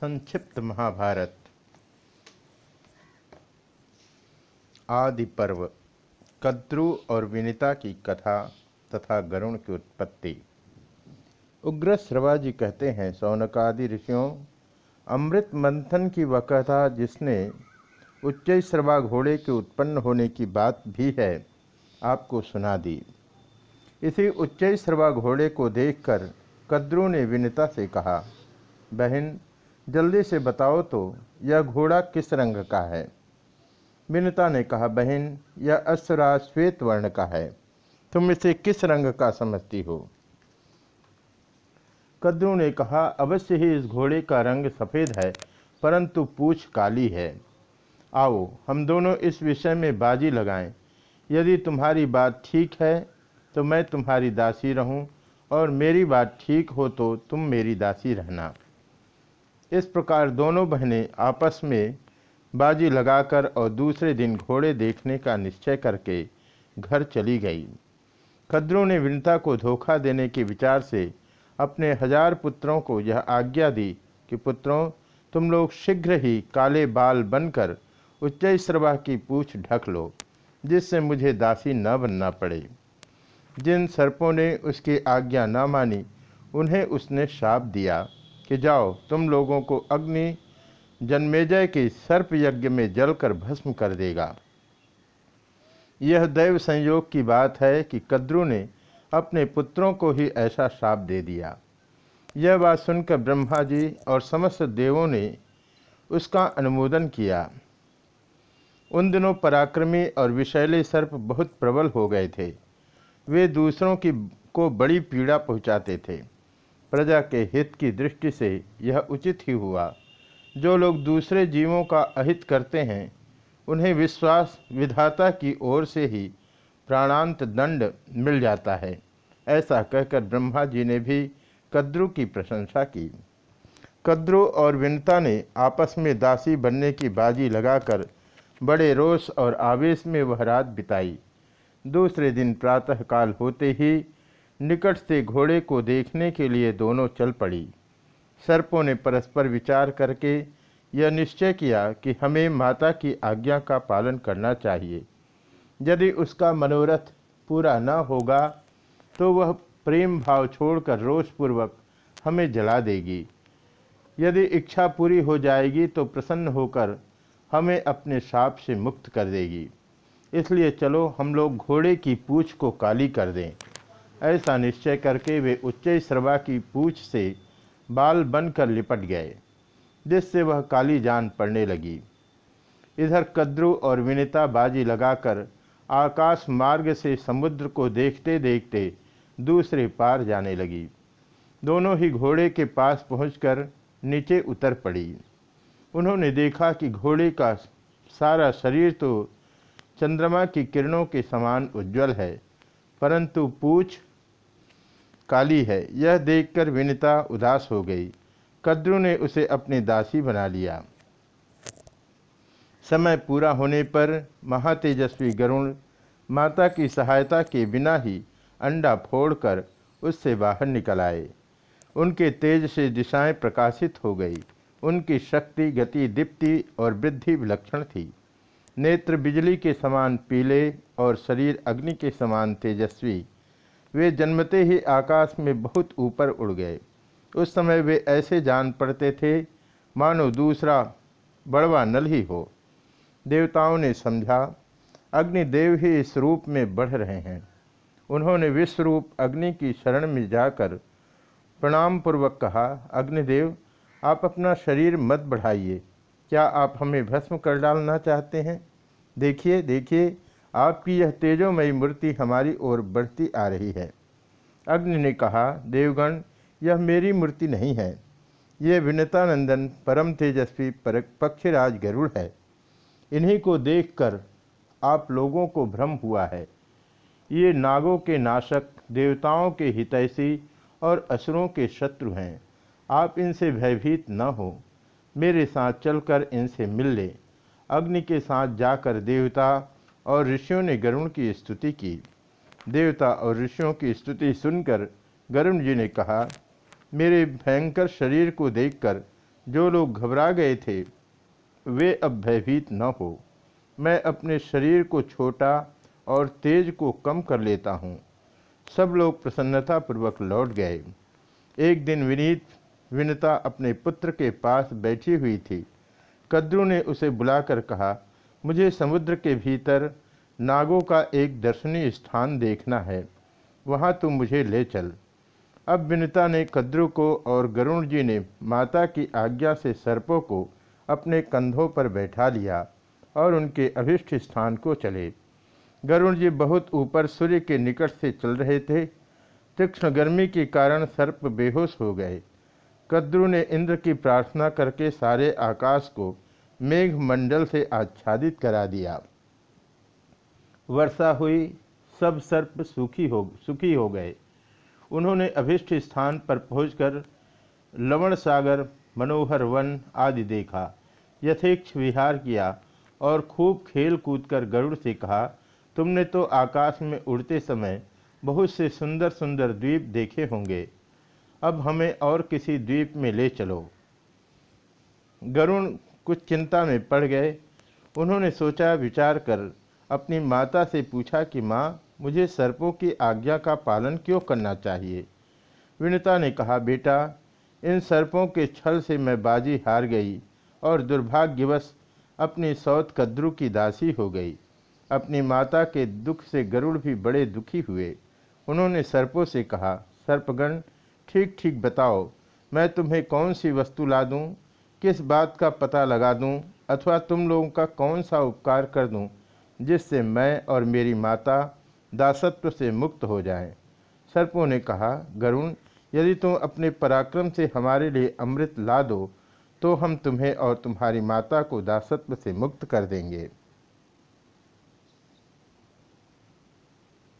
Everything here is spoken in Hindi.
संक्षिप्त महाभारत। आदि पर्व कद्रु और विनिता की कथा तथा गरुण की उत्पत्ति। उग्र श्रवाजी कहते हैं, सौनकादि ऋषियों अमृत मंथन की वह कथा जिसने उच्च श्रवा घोड़े के उत्पन्न होने की बात भी है, आपको सुना दी। इसी उच्च श्रवा घोड़े को देखकर कद्रु ने विनिता से कहा, बहन जल्दी से बताओ तो यह घोड़ा किस रंग का है? विनता ने कहा, बहन, यह अश्वरा श्वेत वर्ण का है। तुम इसे किस रंग का समझती हो? कद्रू ने कहा, अवश्य ही इस घोड़े का रंग सफ़ेद है, परंतु पूछ काली है। आओ, हम दोनों इस विषय में बाजी लगाएँ। यदि तुम्हारी बात ठीक है तो मैं तुम्हारी दासी रहूँ, और मेरी बात ठीक हो तो तुम मेरी दासी रहना। इस प्रकार दोनों बहनें आपस में बाजी लगाकर और दूसरे दिन घोड़े देखने का निश्चय करके घर चली गई। खद्रों ने विनता को धोखा देने के विचार से अपने हज़ार पुत्रों को यह आज्ञा दी कि, पुत्रों, तुम लोग शीघ्र ही काले बाल बनकर उच्च श्रवा की पूछ ढक लो, जिससे मुझे दासी न बनना पड़े। जिन सर्पों ने उसकी आज्ञा न मानी, उन्हें उसने शाप दिया। कि जाओ, तुम लोगों को अग्नि जन्मेजय के सर्प यज्ञ में जलकर भस्म कर देगा। यह दैव संयोग की बात है कि कद्रु ने अपने पुत्रों को ही ऐसा श्राप दे दिया। यह बात सुनकर ब्रह्मा जी और समस्त देवों ने उसका अनुमोदन किया। उन दिनों पराक्रमी और विषैले सर्प बहुत प्रबल हो गए थे। वे दूसरों की को बड़ी पीड़ा पहुंचाते थे। प्रजा के हित की दृष्टि से यह उचित ही हुआ। जो लोग दूसरे जीवों का अहित करते हैं, उन्हें विश्वास विधाता की ओर से ही प्राणांत दंड मिल जाता है, ऐसा कहकर ब्रह्मा जी ने भी कद्रु की प्रशंसा की। कद्रु और विनता ने आपस में दासी बनने की बाजी लगाकर बड़े रोष और आवेश में वह रात बिताई। दूसरे दिन प्रातःकाल होते ही निकट से घोड़े को देखने के लिए दोनों चल पड़ी। सर्पों ने परस्पर विचार करके यह निश्चय किया कि हमें माता की आज्ञा का पालन करना चाहिए। यदि उसका मनोरथ पूरा न होगा तो वह प्रेम भाव छोड़कर रोषपूर्वक हमें जला देगी। यदि इच्छा पूरी हो जाएगी तो प्रसन्न होकर हमें अपने साप से मुक्त कर देगी। इसलिए चलो हम लोग घोड़े की पूछ को काली कर दें। ऐसा निश्चय करके वे उच्च श्रवा की पूछ से बाल बनकर लिपट गए, जिससे वह काली जान पड़ने लगी। इधर कद्रु और विनिता बाजी लगाकर आकाश मार्ग से समुद्र को देखते देखते दूसरे पार जाने लगी। दोनों ही घोड़े के पास पहुंचकर नीचे उतर पड़ी। उन्होंने देखा कि घोड़े का सारा शरीर तो चंद्रमा की किरणों के समान उज्जवल है, परंतु पूछ काली है। यह देखकर विनिता उदास हो गई। कद्रु ने उसे अपनी दासी बना लिया। समय पूरा होने पर महातेजस्वी गरुण माता की सहायता के बिना ही अंडा फोड़कर उससे बाहर निकल आए। उनके तेज से दिशाएँ प्रकाशित हो गई। उनकी शक्ति, गति, दीप्ति और वृद्धि विलक्षण थी। नेत्र बिजली के समान पीले और शरीर अग्नि के समान तेजस्वी वे जन्मते ही आकाश में बहुत ऊपर उड़ गए। उस समय वे ऐसे जान पड़ते थे, मानो दूसरा बड़वा नल ही हो। देवताओं ने समझा अग्निदेव ही इस रूप में बढ़ रहे हैं। उन्होंने विश्वरूप अग्नि की शरण में जाकर प्रणाम पूर्वक कहा, अग्निदेव, आप अपना शरीर मत बढ़ाइए। क्या आप हमें भस्म कर डालना चाहते हैं? देखिए देखिए आपकी यह तेजोमयी मूर्ति हमारी ओर बढ़ती आ रही है। अग्नि ने कहा, देवगण, यह मेरी मूर्ति नहीं है। ये विनतानंदन परम तेजस्वी पर पक्षराज गरुड़ है। इन्हीं को देखकर आप लोगों को भ्रम हुआ है। ये नागों के नाशक, देवताओं के हितैषी और असुरों के शत्रु हैं। आप इनसे भयभीत न हो। मेरे साथ चलकर इनसे मिल ले। अग्नि के साथ जाकर देवता और ऋषियों ने गरुण की स्तुति की। देवता और ऋषियों की स्तुति सुनकर गरुण जी ने कहा, मेरे भयंकर शरीर को देखकर जो लोग घबरा गए थे, वे अब भयभीत न हो। मैं अपने शरीर को छोटा और तेज को कम कर लेता हूँ। सब लोग प्रसन्नतापूर्वक लौट गए। एक दिन विनीत, विनता अपने पुत्र के पास बैठी हुई थी। कद्रू ने उसे बुलाकर कहा मुझे समुद्र के भीतर नागों का एक दर्शनीय स्थान देखना है। वहाँ तुम मुझे ले चल। अब विनता ने कद्रू को और गरुण जी ने माता की आज्ञा से सर्पों को अपने कंधों पर बैठा लिया और उनके अभिष्ट स्थान को चले। गरुण जी बहुत ऊपर सूर्य के निकट से चल रहे थे। तीक्ष्ण गर्मी के कारण सर्प बेहोश हो गए। कद्रु ने इंद्र की प्रार्थना करके सारे आकाश को मेघ मंडल से आच्छादित करा दिया। वर्षा हुई, सब सर्प सुखी हो सुखी हो गए। उन्होंने अभिष्ट स्थान पर पहुंचकर लवण सागर, मनोहर वन आदि देखा। यथेक्ष विहार किया और खूब खेल कूद कर गरुड़ से कहा, तुमने तो आकाश में उड़ते समय बहुत से सुंदर सुंदर द्वीप देखे होंगे। अब हमें और किसी द्वीप में ले चलो। गरुण कुछ चिंता में पड़ गए। उन्होंने सोचा, विचार कर अपनी माता से पूछा कि, माँ, मुझे सर्पों की आज्ञा का पालन क्यों करना चाहिए? विनता ने कहा, बेटा, इन सर्पों के छल से मैं बाजी हार गई और दुर्भाग्यवश अपनी सौत कद्रु की दासी हो गई। अपनी माता के दुख से गरुड़ भी बड़े दुखी हुए। उन्होंने सर्पों से कहा, सर्पगण ठीक ठीक बताओ, मैं तुम्हें कौन सी वस्तु ला दूँ? किस बात का पता लगा दूँ अथवा तुम लोगों का कौन सा उपकार कर दूँ, जिससे मैं और मेरी माता दासत्व से मुक्त हो जाएँ। सर्पों ने कहा, गरुण, यदि तुम अपने पराक्रम से हमारे लिए अमृत ला दो तो हम तुम्हें और तुम्हारी माता को दासत्व से मुक्त कर देंगे